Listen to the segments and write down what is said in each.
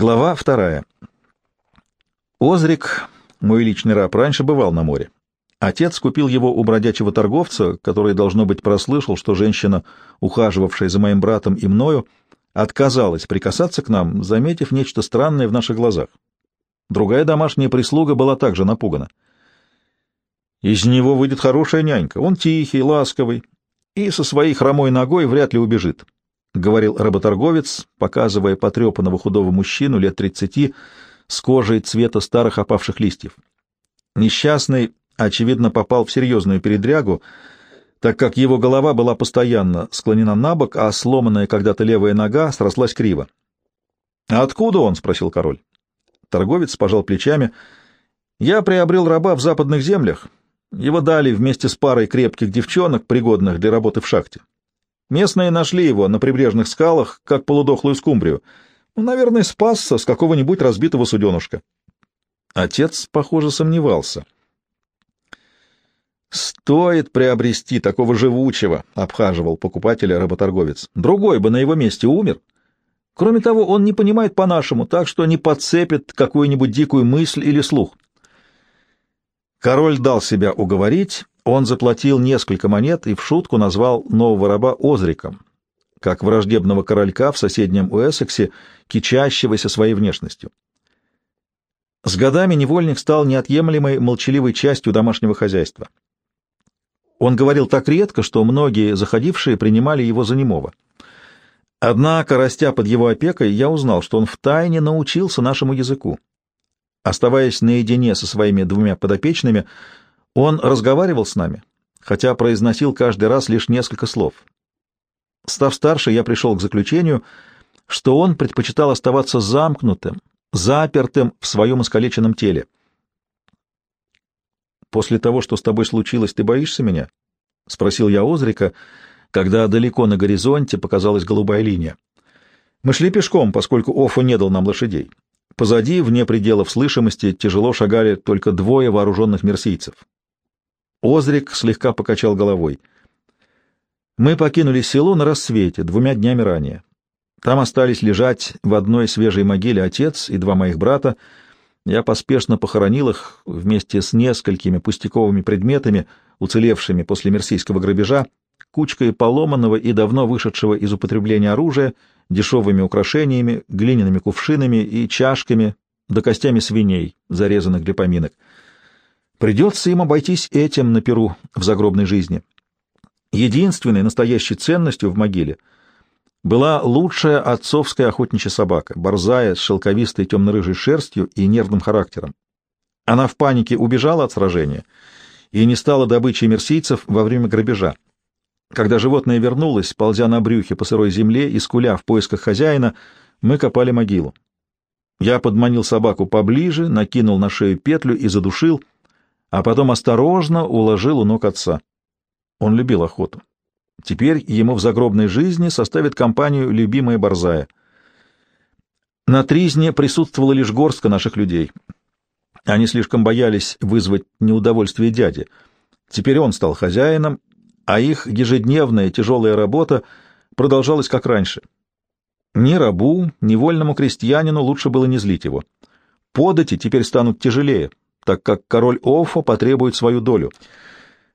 Глава вторая. Озрик, мой личный раб, раньше бывал на море. Отец купил его у бродячего торговца, который, должно быть, прослышал, что женщина, ухаживавшая за моим братом и мною, отказалась прикасаться к нам, заметив нечто странное в наших глазах. Другая домашняя прислуга была также напугана. Из него выйдет хорошая нянька. Он тихий, ласковый и со своей хромой ногой вряд ли убежит. — говорил работорговец, показывая потрепанного худого мужчину лет тридцати с кожей цвета старых опавших листьев. Несчастный, очевидно, попал в серьезную передрягу, так как его голова была постоянно склонена на бок, а сломанная когда-то левая нога срослась криво. «А откуда он?» — спросил король. Торговец пожал плечами. «Я приобрел раба в западных землях. Его дали вместе с парой крепких девчонок, пригодных для работы в шахте. Местные нашли его на прибрежных скалах, как полудохлую скумбрию. Ну, наверное, спасся с какого-нибудь разбитого суденушка. Отец, похоже, сомневался. «Стоит приобрести такого живучего», — обхаживал покупателя работорговец. «Другой бы на его месте умер. Кроме того, он не понимает по-нашему, так что не подцепит какую-нибудь дикую мысль или слух». Король дал себя уговорить он заплатил несколько монет и в шутку назвал нового раба Озриком, как враждебного королька в соседнем Уэссексе, кичащегося своей внешностью. С годами невольник стал неотъемлемой молчаливой частью домашнего хозяйства. Он говорил так редко, что многие заходившие принимали его за немого. Однако, растя под его опекой, я узнал, что он втайне научился нашему языку. Оставаясь наедине со своими двумя подопечными, он разговаривал с нами, хотя произносил каждый раз лишь несколько слов. Став старше, я пришел к заключению, что он предпочитал оставаться замкнутым, запертым в своем искалеченном теле. «После того, что с тобой случилось, ты боишься меня?» — спросил я Озрика, когда далеко на горизонте показалась голубая линия. Мы шли пешком, поскольку Офу не дал нам лошадей. Позади, вне пределов слышимости, тяжело шагали только двое вооруженных мерсийцев. Озрик слегка покачал головой. Мы покинули село на рассвете, двумя днями ранее. Там остались лежать в одной свежей могиле отец и два моих брата. Я поспешно похоронил их вместе с несколькими пустяковыми предметами, уцелевшими после мерсийского грабежа, кучкой поломанного и давно вышедшего из употребления оружия, дешевыми украшениями, глиняными кувшинами и чашками, да костями свиней, зарезанных для поминок. Придется им обойтись этим на перу в загробной жизни. Единственной настоящей ценностью в могиле была лучшая отцовская охотничья собака, борзая с шелковистой темно-рыжей шерстью и нервным характером. Она в панике убежала от сражения и не стала добычей мерсийцев во время грабежа. Когда животное вернулось, ползя на брюхе по сырой земле и скуля в поисках хозяина, мы копали могилу. Я подманил собаку поближе, накинул на шею петлю и задушил — а потом осторожно уложил у ног отца. Он любил охоту. Теперь ему в загробной жизни составит компанию любимая борзая. На тризне присутствовала лишь горстка наших людей. Они слишком боялись вызвать неудовольствие дяди. Теперь он стал хозяином, а их ежедневная тяжелая работа продолжалась как раньше. Ни рабу, ни вольному крестьянину лучше было не злить его. Подати теперь станут тяжелее, так как король Офо потребует свою долю.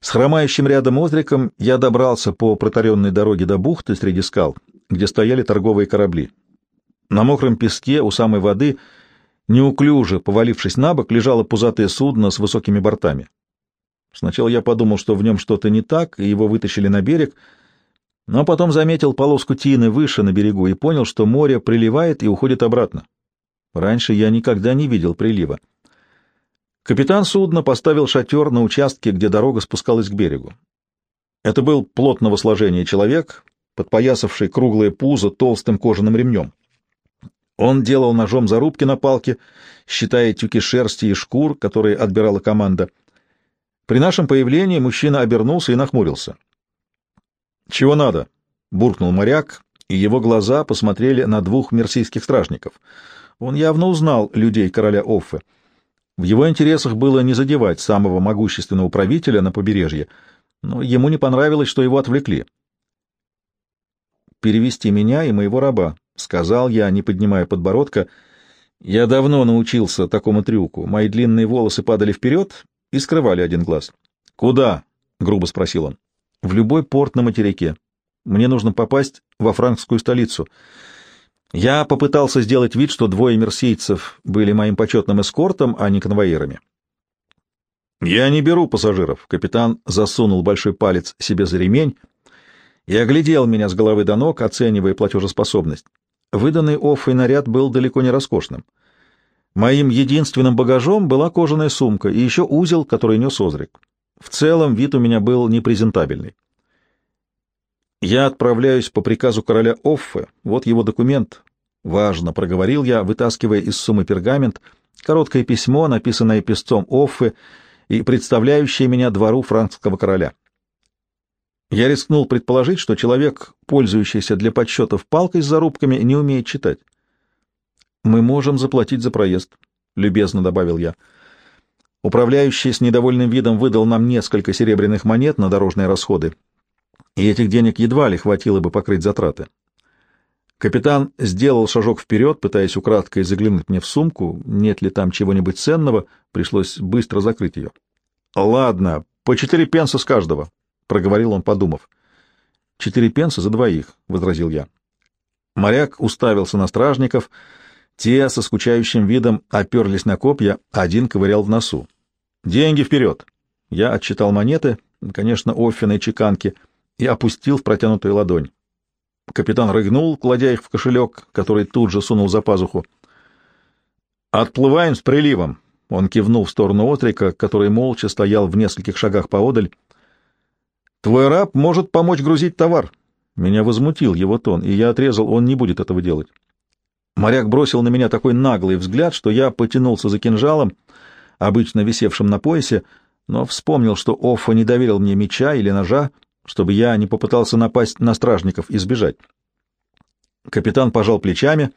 С хромающим рядом Озриком я добрался по протаренной дороге до бухты среди скал, где стояли торговые корабли. На мокром песке у самой воды, неуклюже повалившись на бок, лежало пузатое судно с высокими бортами. Сначала я подумал, что в нем что-то не так, и его вытащили на берег, но потом заметил полоску тины выше на берегу и понял, что море приливает и уходит обратно. Раньше я никогда не видел прилива. Капитан судна поставил шатер на участке, где дорога спускалась к берегу. Это был плотного сложения человек, подпоясавший круглое пузо толстым кожаным ремнем. Он делал ножом зарубки на палке, считая тюки шерсти и шкур, которые отбирала команда. При нашем появлении мужчина обернулся и нахмурился. «Чего надо?» — буркнул моряк, и его глаза посмотрели на двух мерсийских стражников. Он явно узнал людей короля Оффе. В его интересах было не задевать самого могущественного правителя на побережье, но ему не понравилось, что его отвлекли. «Перевести меня и моего раба», — сказал я, не поднимая подбородка. Я давно научился такому трюку. Мои длинные волосы падали вперед и скрывали один глаз. «Куда?» — грубо спросил он. «В любой порт на материке. Мне нужно попасть во франкскую столицу». Я попытался сделать вид, что двое мерсийцев были моим почетным эскортом, а не конвоирами. «Я не беру пассажиров», — капитан засунул большой палец себе за ремень и оглядел меня с головы до ног, оценивая платежеспособность. Выданный Оффой наряд был далеко не роскошным. Моим единственным багажом была кожаная сумка и еще узел, который нес Озрик. В целом вид у меня был непрезентабельный. «Я отправляюсь по приказу короля Оффе. Вот его документ». «Важно», — проговорил я, вытаскивая из суммы пергамент, короткое письмо, написанное песцом Оффе и представляющее меня двору франкского короля. Я рискнул предположить, что человек, пользующийся для подсчетов палкой с зарубками, не умеет читать. «Мы можем заплатить за проезд», — любезно добавил я. Управляющий с недовольным видом выдал нам несколько серебряных монет на дорожные расходы, и этих денег едва ли хватило бы покрыть затраты. Капитан сделал шажок вперед, пытаясь украдкой заглянуть мне в сумку, нет ли там чего-нибудь ценного, пришлось быстро закрыть ее. — Ладно, по четыре пенса с каждого, — проговорил он, подумав. — Четыре пенса за двоих, — возразил я. Моряк уставился на стражников — те со скучающим видом оперлись на копья, один ковырял в носу. «Деньги вперед!» Я отчитал монеты, конечно, оффиной чеканки, и опустил в протянутую ладонь. Капитан рыгнул, кладя их в кошелек, который тут же сунул за пазуху. «Отплываем с приливом!» Он кивнул в сторону Отрика, который молча стоял в нескольких шагах поодаль. «Твой раб может помочь грузить товар». Меня возмутил его тон, и я отрезал, он не будет этого делать. Моряк бросил на меня такой наглый взгляд, что я потянулся за кинжалом, обычно висевшим на поясе, но вспомнил, что Оффа не доверил мне меча или ножа, чтобы я не попытался напасть на стражников и сбежать. Капитан пожал плечами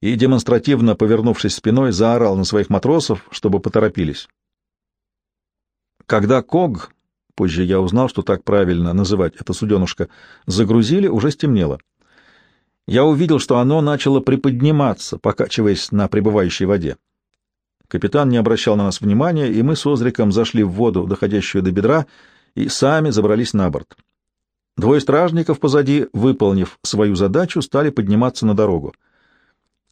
и, демонстративно повернувшись спиной, заорал на своих матросов, чтобы поторопились. Когда Ког, позже я узнал, что так правильно называть это суденушка, загрузили, уже стемнело я увидел, что оно начало приподниматься, покачиваясь на пребывающей воде. Капитан не обращал на нас внимания, и мы с Озриком зашли в воду, доходящую до бедра, и сами забрались на борт. Двое стражников позади, выполнив свою задачу, стали подниматься на дорогу.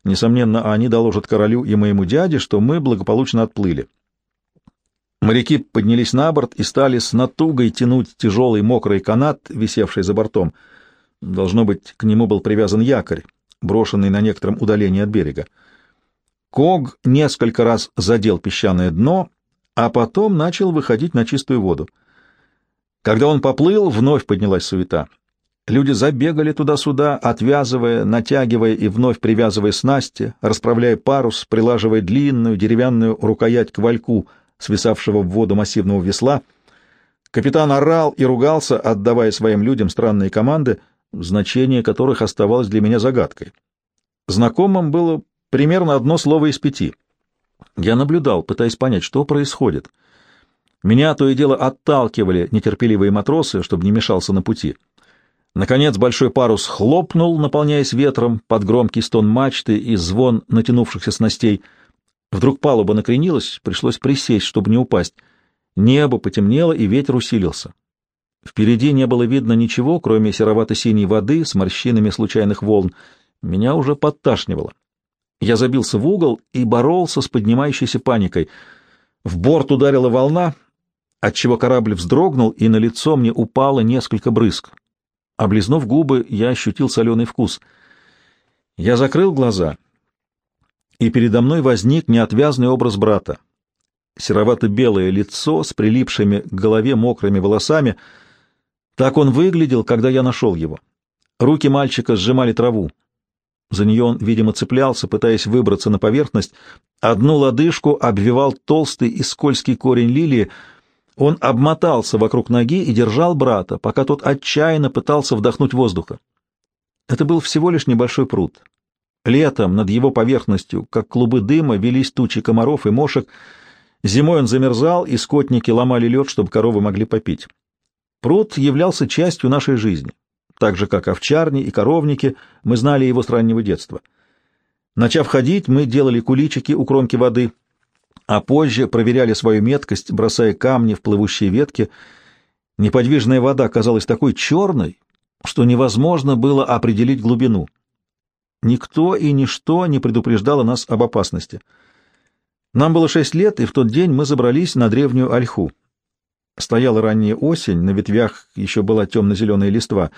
Несомненно, они доложат королю и моему дяде, что мы благополучно отплыли. Моряки поднялись на борт и стали с натугой тянуть тяжелый мокрый канат, висевший за бортом — Должно быть, к нему был привязан якорь, брошенный на некотором удалении от берега. Ког несколько раз задел песчаное дно, а потом начал выходить на чистую воду. Когда он поплыл, вновь поднялась суета. Люди забегали туда-сюда, отвязывая, натягивая и вновь привязывая снасти, расправляя парус, прилаживая длинную деревянную рукоять к вальку, свисавшего в воду массивного весла. Капитан орал и ругался, отдавая своим людям странные команды — значение которых оставалось для меня загадкой. Знакомым было примерно одно слово из пяти. Я наблюдал, пытаясь понять, что происходит. Меня то и дело отталкивали нетерпеливые матросы, чтобы не мешался на пути. Наконец большой парус хлопнул, наполняясь ветром под громкий стон мачты и звон натянувшихся снастей. Вдруг палуба накренилась, пришлось присесть, чтобы не упасть. Небо потемнело, и ветер усилился. Впереди не было видно ничего, кроме серовато-синей воды с морщинами случайных волн. Меня уже подташнивало. Я забился в угол и боролся с поднимающейся паникой. В борт ударила волна, отчего корабль вздрогнул, и на лицо мне упало несколько брызг. Облизнув губы, я ощутил соленый вкус. Я закрыл глаза, и передо мной возник неотвязный образ брата. Серовато-белое лицо с прилипшими к голове мокрыми волосами — так он выглядел, когда я нашел его. Руки мальчика сжимали траву. За нее он, видимо, цеплялся, пытаясь выбраться на поверхность. Одну лодыжку обвивал толстый и скользкий корень лилии. Он обмотался вокруг ноги и держал брата, пока тот отчаянно пытался вдохнуть воздуха. Это был всего лишь небольшой пруд. Летом над его поверхностью, как клубы дыма, велись тучи комаров и мошек. Зимой он замерзал, и скотники ломали лед, чтобы коровы могли попить. Пруд являлся частью нашей жизни. Так же, как овчарни и коровники, мы знали его с раннего детства. Начав ходить, мы делали куличики у кромки воды, а позже проверяли свою меткость, бросая камни в плывущие ветки. Неподвижная вода казалась такой черной, что невозможно было определить глубину. Никто и ничто не предупреждало нас об опасности. Нам было шесть лет, и в тот день мы забрались на древнюю ольху. Стояла ранняя осень, на ветвях еще была темно-зеленая листва.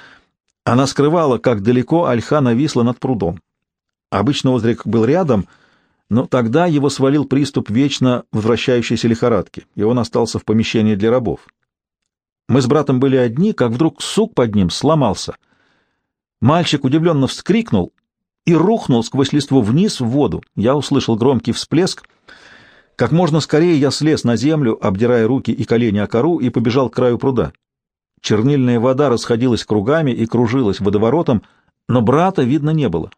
Она скрывала, как далеко ольха нависла над прудом. Обычно Озрик был рядом, но тогда его свалил приступ вечно возвращающейся лихорадки, и он остался в помещении для рабов. Мы с братом были одни, как вдруг сук под ним сломался. Мальчик удивленно вскрикнул и рухнул сквозь листву вниз в воду. Я услышал громкий всплеск. Как можно скорее я слез на землю, обдирая руки и колени о кору, и побежал к краю пруда. Чернильная вода расходилась кругами и кружилась водоворотом, но брата видно не было.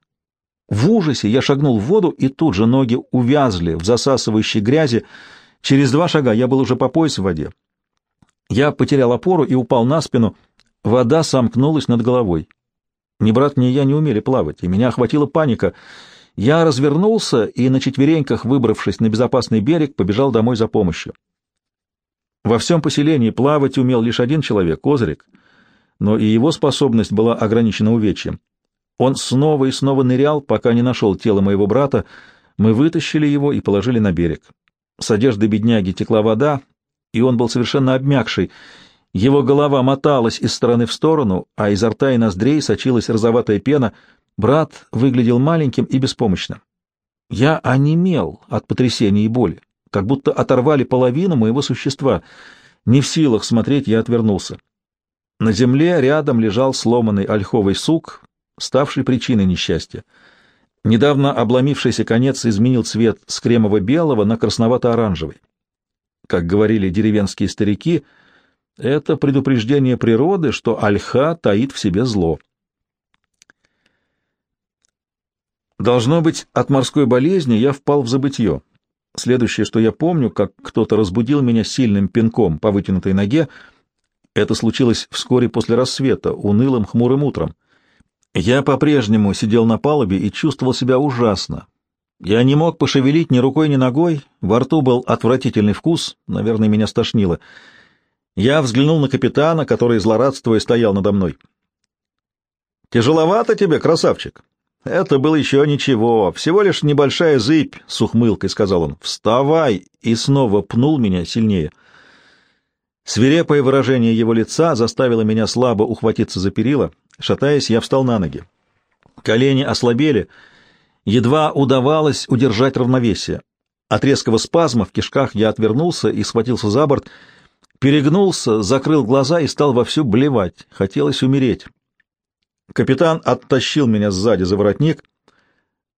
В ужасе я шагнул в воду, и тут же ноги увязли в засасывающей грязи. Через два шага я был уже по пояс в воде. Я потерял опору и упал на спину. Вода сомкнулась над головой. Ни брат, ни я не умели плавать, и меня охватила паника. Я развернулся и, на четвереньках, выбравшись на безопасный берег, побежал домой за помощью. Во всем поселении плавать умел лишь один человек — Козырик, но и его способность была ограничена увечьем. Он снова и снова нырял, пока не нашел тело моего брата. Мы вытащили его и положили на берег. С одежды бедняги текла вода, и он был совершенно обмякший. Его голова моталась из стороны в сторону, а изо рта и ноздрей сочилась розоватая пена. Брат выглядел маленьким и беспомощным. Я онемел от потрясения и боли, как будто оторвали половину моего существа. Не в силах смотреть, я отвернулся. На земле рядом лежал сломанный ольховый сук, ставший причиной несчастья. Недавно обломившийся конец изменил цвет с кремово-белого на красновато-оранжевый. Как говорили деревенские старики, это предупреждение природы, что альха таит в себе зло. Должно быть, от морской болезни я впал в забытье. Следующее, что я помню, как кто-то разбудил меня сильным пинком по вытянутой ноге, это случилось вскоре после рассвета, унылым хмурым утром. Я по-прежнему сидел на палубе и чувствовал себя ужасно, я не мог пошевелить ни рукой, ни ногой, во рту был отвратительный вкус, наверное, меня стошнило. Я взглянул на капитана, который, злорадствуя, стоял надо мной. «Тяжеловато тебе, красавчик?» «Это было еще ничего, всего лишь небольшая зыбь», — с ухмылкой сказал он. «Вставай!» и снова пнул меня сильнее. Свирепое выражение его лица заставило меня слабо ухватиться за перила. Шатаясь, я встал на ноги. Колени ослабели — Едва удавалось удержать равновесие. От резкого спазма в кишках я отвернулся и схватился за борт, перегнулся, закрыл глаза и стал вовсю блевать. Хотелось умереть. Капитан оттащил меня сзади за воротник.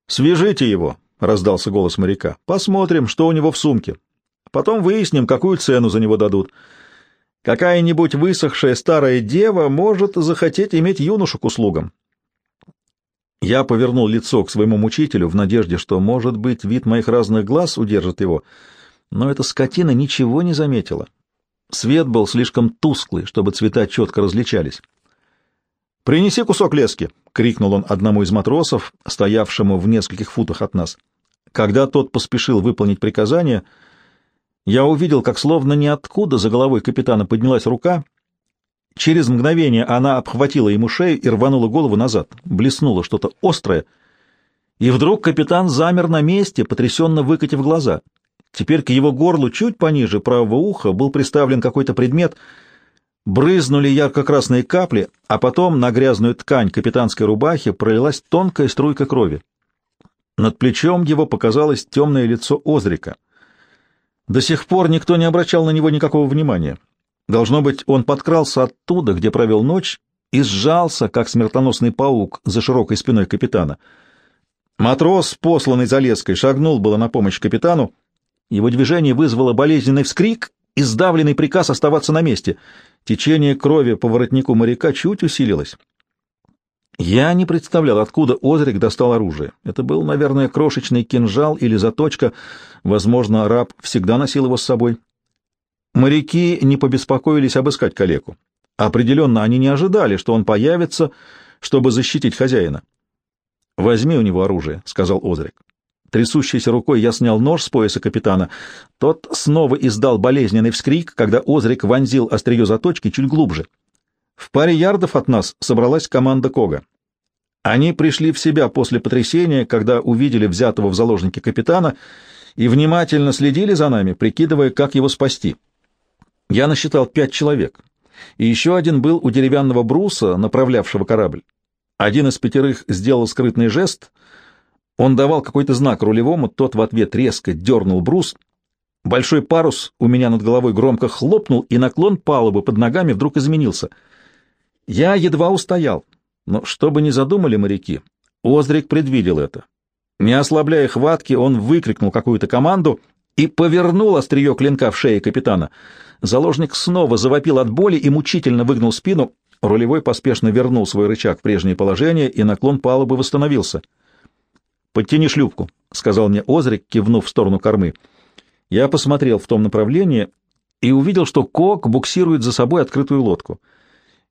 «Свяжите его!» — раздался голос моряка. «Посмотрим, что у него в сумке. Потом выясним, какую цену за него дадут. Какая-нибудь высохшая старая дева может захотеть иметь юношу к услугам. Я повернул лицо к своему мучителю в надежде, что, может быть, вид моих разных глаз удержит его, но эта скотина ничего не заметила. Свет был слишком тусклый, чтобы цвета четко различались. «Принеси кусок лески!» — крикнул он одному из матросов, стоявшему в нескольких футах от нас. Когда тот поспешил выполнить приказание, я увидел, как словно ниоткуда за головой капитана поднялась рука — Через мгновение она обхватила ему шею и рванула голову назад. Блеснуло что-то острое. И вдруг капитан замер на месте, потрясенно выкатив глаза. Теперь к его горлу чуть пониже правого уха был приставлен какой-то предмет. Брызнули ярко-красные капли, а потом на грязную ткань капитанской рубахи пролилась тонкая струйка крови. Над плечом его показалось темное лицо Озрика. До сих пор никто не обращал на него никакого внимания. Должно быть, он подкрался оттуда, где провел ночь, и сжался, как смертоносный паук, за широкой спиной капитана. Матрос, посланный за леской, шагнул было на помощь капитану. Его движение вызвало болезненный вскрик и сдавленный приказ оставаться на месте. Течение крови по воротнику моряка чуть усилилось. Я не представлял, откуда Озрик достал оружие. Это был, наверное, крошечный кинжал или заточка. Возможно, раб всегда носил его с собой. Моряки не побеспокоились обыскать калеку. Определенно, они не ожидали, что он появится, чтобы защитить хозяина. «Возьми у него оружие», — сказал Озрик. Трясущейся рукой я снял нож с пояса капитана. Тот снова издал болезненный вскрик, когда Озрик вонзил острие заточки чуть глубже. В паре ярдов от нас собралась команда Кога. Они пришли в себя после потрясения, когда увидели взятого в заложники капитана, и внимательно следили за нами, прикидывая, как его спасти. Я насчитал пять человек, и еще один был у деревянного бруса, направлявшего корабль. Один из пятерых сделал скрытный жест. Он давал какой-то знак рулевому, тот в ответ резко дернул брус. Большой парус у меня над головой громко хлопнул, и наклон палубы под ногами вдруг изменился. Я едва устоял, но что бы ни задумали моряки, Озрик предвидел это. Не ослабляя хватки, он выкрикнул какую-то команду и повернул острие клинка в шее капитана. Заложник снова завопил от боли и мучительно выгнул спину. Рулевой поспешно вернул свой рычаг в прежнее положение, и наклон палубы восстановился. «Подтяни шлюпку», — сказал мне Озрик, кивнув в сторону кормы. Я посмотрел в том направлении и увидел, что Кок буксирует за собой открытую лодку.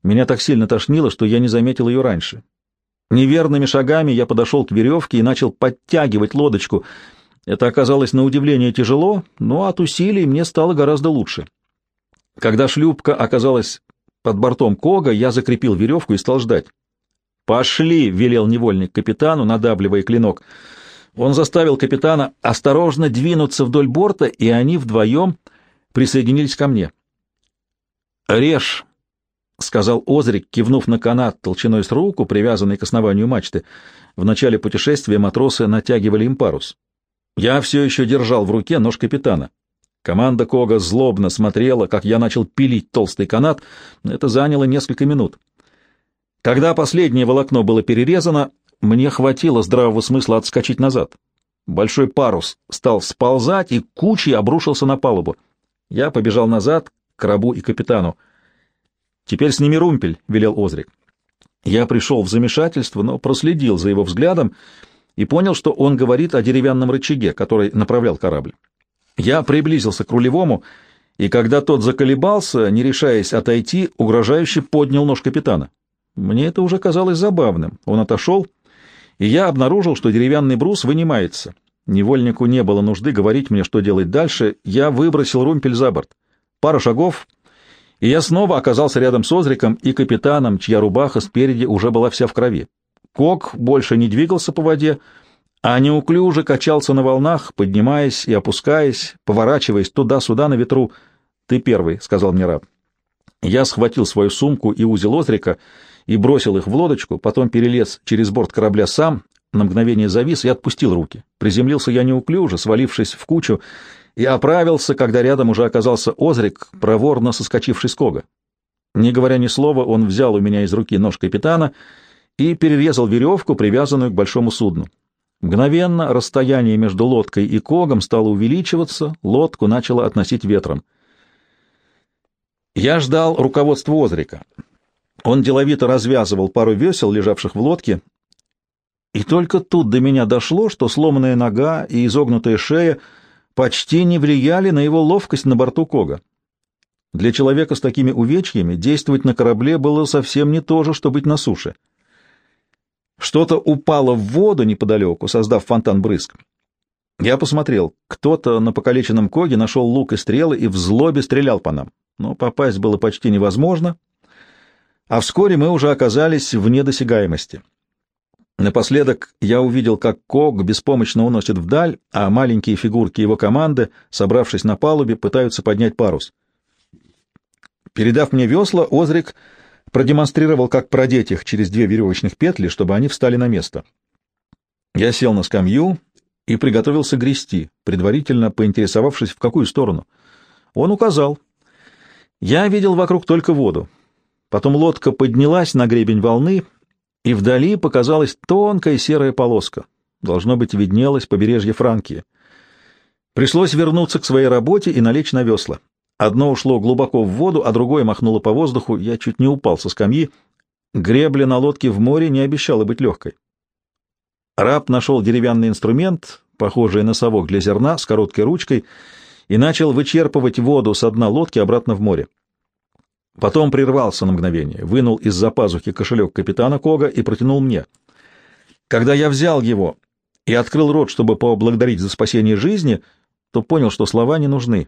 Меня так сильно тошнило, что я не заметил ее раньше. Неверными шагами я подошел к веревке и начал подтягивать лодочку. Это оказалось на удивление тяжело, но от усилий мне стало гораздо лучше. Когда шлюпка оказалась под бортом Кога, я закрепил веревку и стал ждать. «Пошли!» — велел невольник капитану, надабливая клинок. Он заставил капитана осторожно двинуться вдоль борта, и они вдвоем присоединились ко мне. «Режь!» — сказал Озрик, кивнув на канат толщиной с руку, привязанный к основанию мачты. В начале путешествия матросы натягивали им парус. Я все еще держал в руке нож капитана. Команда Кога злобно смотрела, как я начал пилить толстый канат. Это заняло несколько минут. Когда последнее волокно было перерезано, мне хватило здравого смысла отскочить назад. Большой парус стал сползать и кучей обрушился на палубу. Я побежал назад к рабу и капитану. «Теперь сними румпель», — велел Озрик. Я пришел в замешательство, но проследил за его взглядом и понял, что он говорит о деревянном рычаге, который направлял корабль. Я приблизился к рулевому, и когда тот заколебался, не решаясь отойти, угрожающе поднял нож капитана. Мне это уже казалось забавным. Он отошел, и я обнаружил, что деревянный брус вынимается. Невольнику не было нужды говорить мне, что делать дальше. Я выбросил румпель за борт. Пара шагов, и я снова оказался рядом с Озриком и капитаном, чья рубаха спереди уже была вся в крови. Кок больше не двигался по воде, а неуклюже качался на волнах, поднимаясь и опускаясь, поворачиваясь туда-сюда на ветру. «Ты первый», — сказал мне раб. Я схватил свою сумку и узел Озрика и бросил их в лодочку, потом перелез через борт корабля сам, на мгновение завис и отпустил руки. Приземлился я неуклюже, свалившись в кучу, и оправился, когда рядом уже оказался Озрик, проворно соскочивший с кога. Не говоря ни слова, он взял у меня из руки нож капитана и перерезал веревку, привязанную к большому судну. Мгновенно расстояние между лодкой и когом стало увеличиваться, лодку начало относить ветром. Я ждал руководства Озрика. Он деловито развязывал пару весел, лежавших в лодке, и только тут до меня дошло, что сломанная нога и изогнутая шея — почти не влияли на его ловкость на борту Кога. Для человека с такими увечьями действовать на корабле было совсем не то же, что быть на суше. Что-то упало в воду неподалеку, создав фонтан брызг. Я посмотрел. Кто-то на покалеченном Коге нашел лук и стрелы и в злобе стрелял по нам. Но попасть было почти невозможно, а вскоре мы уже оказались вне досягаемости. Напоследок я увидел, как Ког беспомощно уносит вдаль, а маленькие фигурки его команды, собравшись на палубе, пытаются поднять парус. Передав мне весла, Озрик продемонстрировал, как продеть их через две веревочных петли, чтобы они встали на место. Я сел на скамью и приготовился грести, предварительно поинтересовавшись, в какую сторону. Он указал. Я видел вокруг только воду. Потом лодка поднялась на гребень волны — и вдали показалась тонкая серая полоска. Должно быть, виднелось побережье Франкии. Пришлось вернуться к своей работе и налечь на весла. Одно ушло глубоко в воду, а другое махнуло по воздуху. Я чуть не упал со скамьи. Гребля на лодке в море не обещала быть легкой. Раб нашел деревянный инструмент, похожий на совок для зерна, с короткой ручкой, и начал вычерпывать воду с дна лодки обратно в море. Потом прервался на мгновение, вынул из-за пазухи кошелек капитана Кога и протянул мне. Когда я взял его и открыл рот, чтобы поблагодарить за спасение жизни, то понял, что слова не нужны.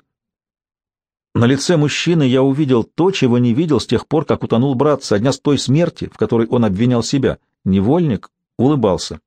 На лице мужчины я увидел то, чего не видел с тех пор, как утонул брат со дня с той смерти, в которой он обвинял себя. Невольник улыбался.